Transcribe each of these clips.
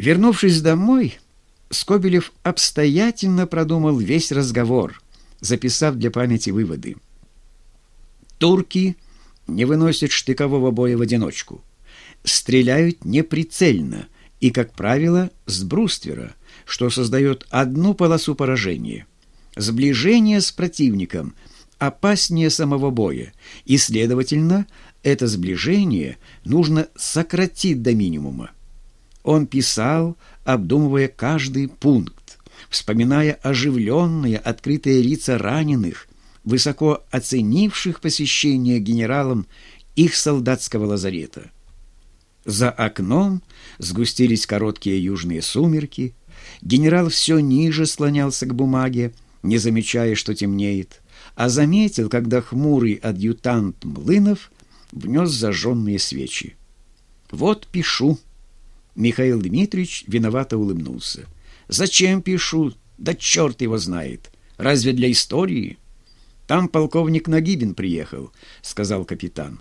Вернувшись домой, Скобелев обстоятельно продумал весь разговор, записав для памяти выводы. Турки не выносят штыкового боя в одиночку. Стреляют неприцельно и, как правило, с бруствера, что создает одну полосу поражения. Сближение с противником опаснее самого боя, и, следовательно, это сближение нужно сократить до минимума. Он писал, обдумывая каждый пункт, вспоминая оживленные открытые лица раненых, высоко оценивших посещение генералом их солдатского лазарета. За окном сгустились короткие южные сумерки, генерал все ниже слонялся к бумаге, не замечая, что темнеет, а заметил, когда хмурый адъютант Млынов внес зажженные свечи. «Вот пишу». Михаил Дмитриевич виновато улыбнулся. «Зачем пишу? Да черт его знает! Разве для истории?» «Там полковник Нагибин приехал», — сказал капитан.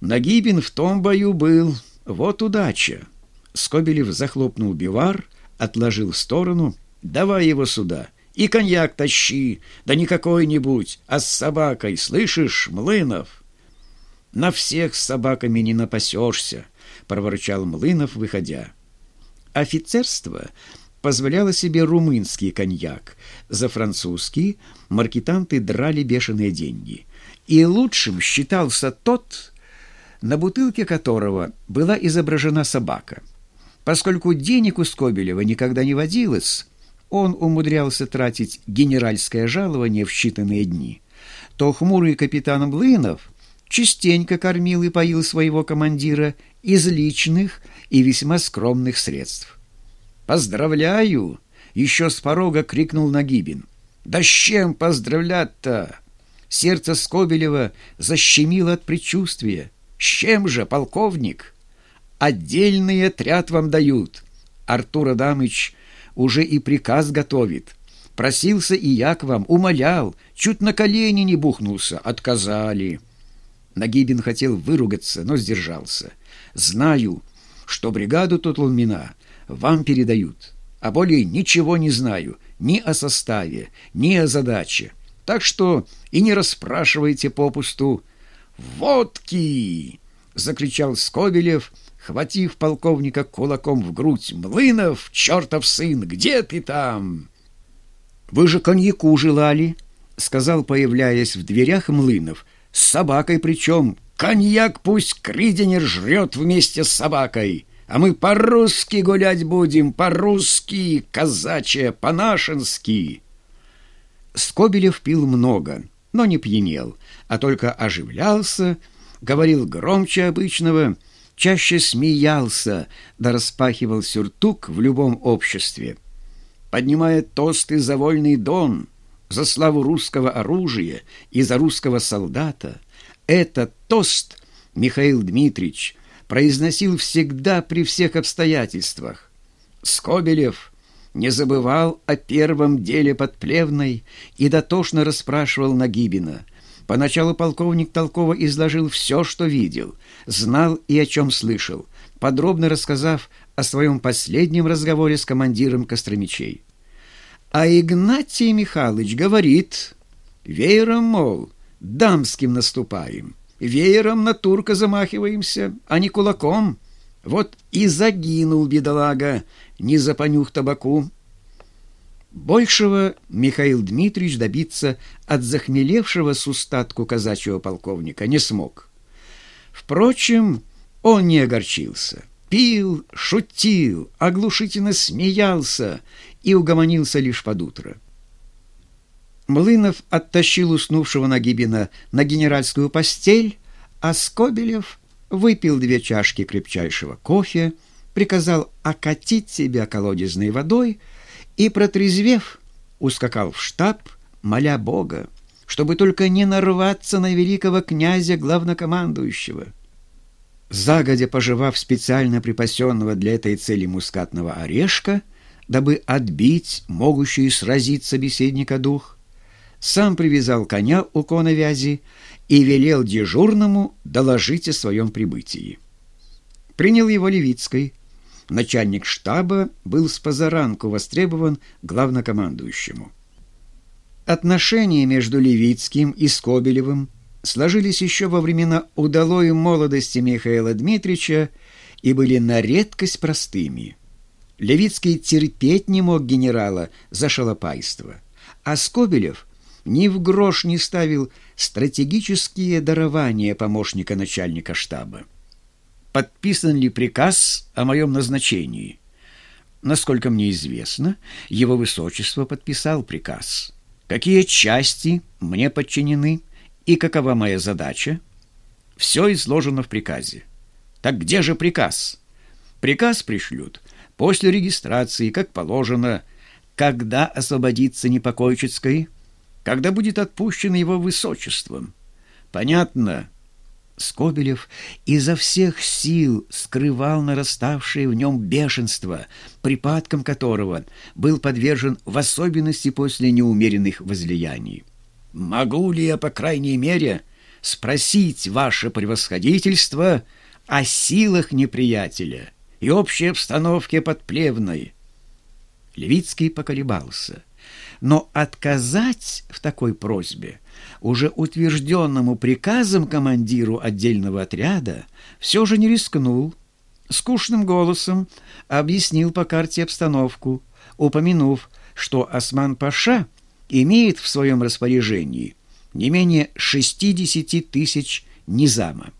«Нагибин в том бою был. Вот удача!» Скобелев захлопнул бивар, отложил в сторону. «Давай его сюда!» И коньяк тащи, да не какой-нибудь, а с собакой, слышишь, Млынов?» «На всех с собаками не напасешься», — проворчал Млынов, выходя. Офицерство позволяло себе румынский коньяк, за французский маркетанты драли бешеные деньги. И лучшим считался тот, на бутылке которого была изображена собака. Поскольку денег у Скобелева никогда не водилось, он умудрялся тратить генеральское жалование в считанные дни, то хмурый капитан Млынов частенько кормил и поил своего командира из личных и весьма скромных средств. «Поздравляю!» — еще с порога крикнул Нагибин. «Да с чем поздравлять-то?» Сердце Скобелева защемило от предчувствия. «С чем же, полковник?» «Отдельный отряд вам дают!» Артур Адамыч уже и приказ готовит. Просился и я к вам, умолял, чуть на колени не бухнулся, отказали. Нагибин хотел выругаться, но сдержался. Знаю, что бригаду Тутлмина вам передают, а более ничего не знаю ни о составе, ни о задаче. Так что и не расспрашивайте попусту. «Водки!» — закричал Скобелев — хватив полковника кулаком в грудь. «Млынов, чертов сын, где ты там?» «Вы же коньяку желали», — сказал, появляясь в дверях Млынов. «С собакой причем. Коньяк пусть Криденер жрет вместе с собакой, а мы по-русски гулять будем, по-русски, казачье, по-нашенски». Скобелев пил много, но не пьянел, а только оживлялся, говорил громче обычного — чаще смеялся да распахивал сюртук в любом обществе. Поднимая тосты за вольный дон, за славу русского оружия и за русского солдата, этот тост Михаил Дмитриевич произносил всегда при всех обстоятельствах. Скобелев не забывал о первом деле под Плевной и дотошно расспрашивал Нагибина — Поначалу полковник толково изложил все, что видел, знал и о чем слышал, подробно рассказав о своем последнем разговоре с командиром Костромичей. А Игнатий Михайлович говорит, веером, мол, дамским наступаем, веером на турка замахиваемся, а не кулаком. Вот и загинул бедолага, не за понюх табаку. Большего Михаил Дмитриевич добиться от захмелевшего с устатку казачьего полковника не смог. Впрочем, он не огорчился. Пил, шутил, оглушительно смеялся и угомонился лишь под утро. Млынов оттащил уснувшего Нагибина на генеральскую постель, а Скобелев выпил две чашки крепчайшего кофе, приказал окатить себя колодезной водой — и, протрезвев, ускакал в штаб, моля Бога, чтобы только не нарваться на великого князя главнокомандующего. Загодя пожевав специально припасенного для этой цели мускатного орешка, дабы отбить могущий сразить собеседника дух, сам привязал коня у коновязи и велел дежурному доложить о своем прибытии. Принял его Левицкой, начальник штаба был с позаранку востребован главнокомандующему. Отношения между Левицким и Скобелевым сложились еще во времена удалой молодости Михаила Дмитриевича и были на редкость простыми. Левицкий терпеть не мог генерала за шалопайство, а Скобелев ни в грош не ставил стратегические дарования помощника начальника штаба подписан ли приказ о моем назначении. Насколько мне известно, его высочество подписал приказ. Какие части мне подчинены и какова моя задача? Все изложено в приказе. Так где же приказ? Приказ пришлют после регистрации, как положено, когда освободится Непокойчицкой, когда будет отпущен его высочеством. Понятно, Скобелев изо всех сил скрывал нараставшее в нем бешенство, припадком которого был подвержен в особенности после неумеренных возлияний. «Могу ли я, по крайней мере, спросить ваше превосходительство о силах неприятеля и общей обстановке подплевной?» Левицкий поколебался, но отказать в такой просьбе – уже утвержденному приказом командиру отдельного отряда, все же не рискнул. Скучным голосом объяснил по карте обстановку, упомянув, что Осман-Паша имеет в своем распоряжении не менее 60 тысяч низама.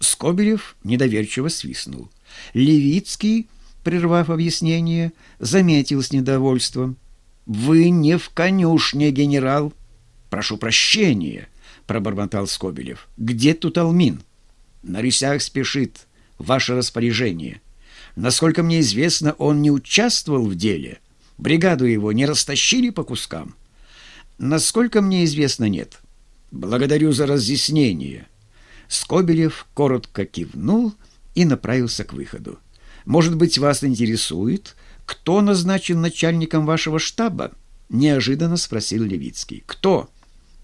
Скобелев недоверчиво свистнул. Левицкий, прервав объяснение, заметил с недовольством. «Вы не в конюшне, генерал!» «Прошу прощения», — пробормотал Скобелев. «Где тут Алмин?» «На рысях спешит. Ваше распоряжение. Насколько мне известно, он не участвовал в деле. Бригаду его не растащили по кускам». «Насколько мне известно, нет». «Благодарю за разъяснение». Скобелев коротко кивнул и направился к выходу. «Может быть, вас интересует, кто назначен начальником вашего штаба?» — неожиданно спросил Левицкий. «Кто?»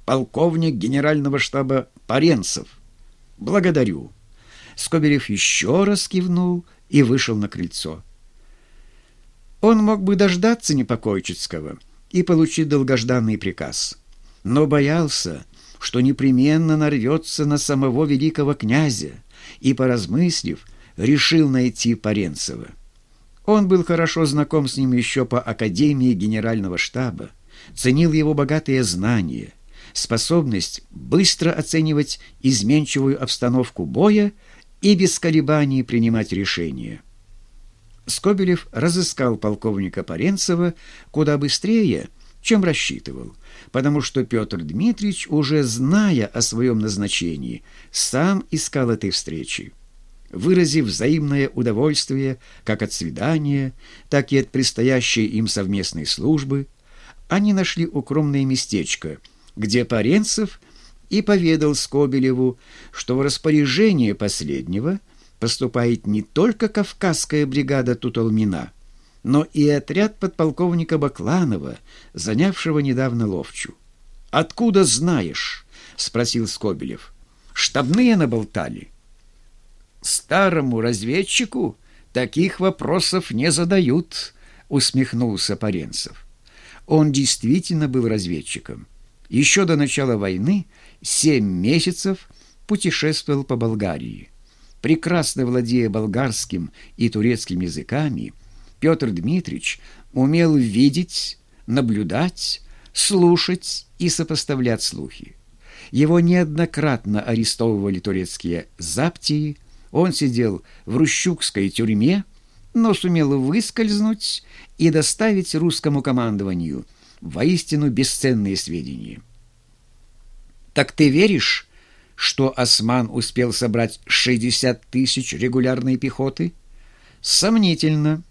полковник генерального штаба Паренцев. Благодарю. Скобелев еще раз кивнул и вышел на крыльцо. Он мог бы дождаться Непокойчицкого и получить долгожданный приказ, но боялся, что непременно нарвется на самого великого князя, и, поразмыслив, решил найти Паренцева. Он был хорошо знаком с ним еще по Академии Генерального штаба, ценил его богатые знания, способность быстро оценивать изменчивую обстановку боя и без колебаний принимать решения. Скобелев разыскал полковника Паренцева куда быстрее, чем рассчитывал, потому что Петр Дмитриевич, уже зная о своем назначении, сам искал этой встречи. Выразив взаимное удовольствие как от свидания, так и от предстоящей им совместной службы, они нашли укромное местечко – где Паренцев и поведал Скобелеву, что в распоряжение последнего поступает не только Кавказская бригада Туталмина, но и отряд подполковника Бакланова, занявшего недавно Ловчу. «Откуда знаешь?» — спросил Скобелев. «Штабные наболтали». «Старому разведчику таких вопросов не задают», — усмехнулся Паренцев. Он действительно был разведчиком. Еще до начала войны семь месяцев путешествовал по Болгарии. Прекрасно владея болгарским и турецким языками, Петр Дмитриевич умел видеть, наблюдать, слушать и сопоставлять слухи. Его неоднократно арестовывали турецкие заптии, он сидел в Рущукской тюрьме, но сумел выскользнуть и доставить русскому командованию – воистину бесценные сведения. Так ты веришь, что Осман успел собрать 60 тысяч регулярной пехоты? Сомнительно,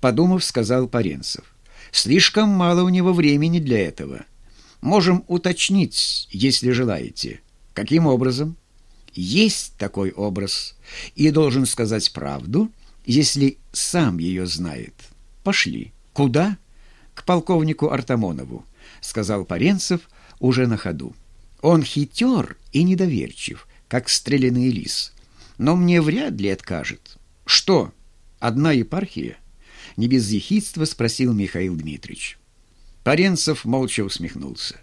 подумав, сказал Паренцев. Слишком мало у него времени для этого. Можем уточнить, если желаете. Каким образом? Есть такой образ, и должен сказать правду, если сам ее знает. Пошли. Куда? к полковнику Артамонову», — сказал Паренцев уже на ходу. «Он хитер и недоверчив, как стрелянный лис, но мне вряд ли откажет». «Что, одна епархия?» Не без ехидства спросил Михаил Дмитриевич. Паренцев молча усмехнулся.